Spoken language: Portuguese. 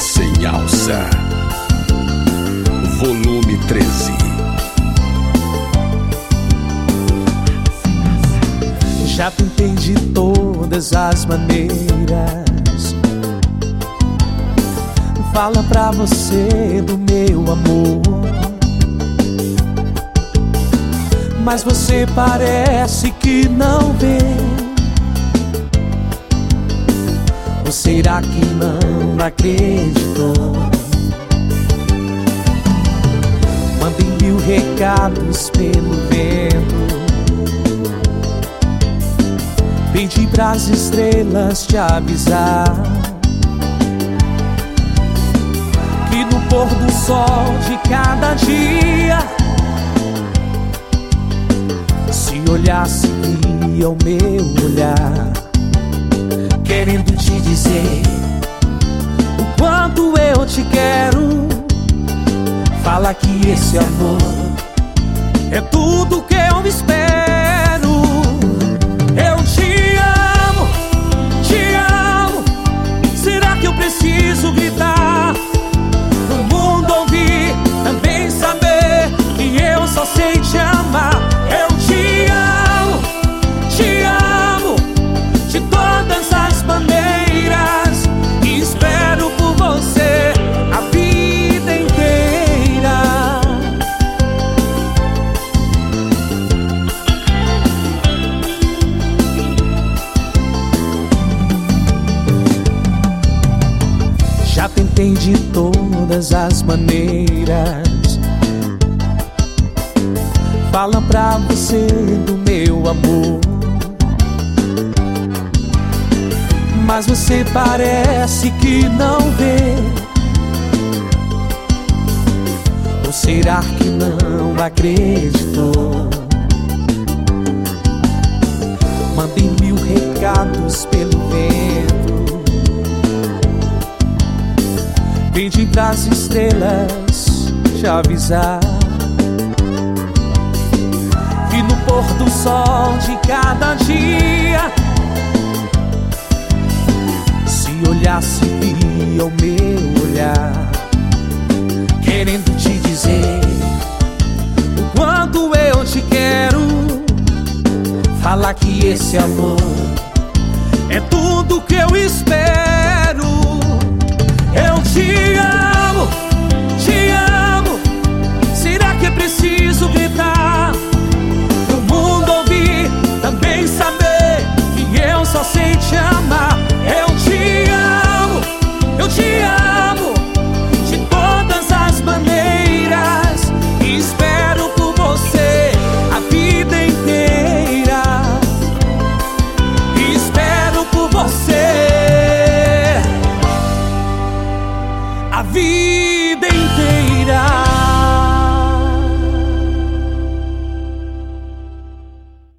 Sem alça. Volume 13. Já tentei de todas as maneiras. Fala pra você do meu amor. Mas você parece que não vê. Será que não acreditou? Mandei mil recados pelo vento. Pedi pras estrelas te avisar Que no pôr do sol de cada dia Se olhasse via o meu olhar Querendo te dizer O quanto eu te quero. Fala que esse amor É tudo que eu espero. Eu te amo, te amo. Será que eu preciso gritar? Pro mundo ouvir, também saber Que eu só sei te amar de todas as maneiras. Fala pra você do meu amor. Mas você parece que não vê. Ou será que não acreditou? Mandei mil recados pelo Pedi pras estrelas te avisar Que no pôr do sol de cada dia Se olhasse via o meu olhar Querendo te dizer O quanto eu te quero Fala que esse amor É tudo que eu espero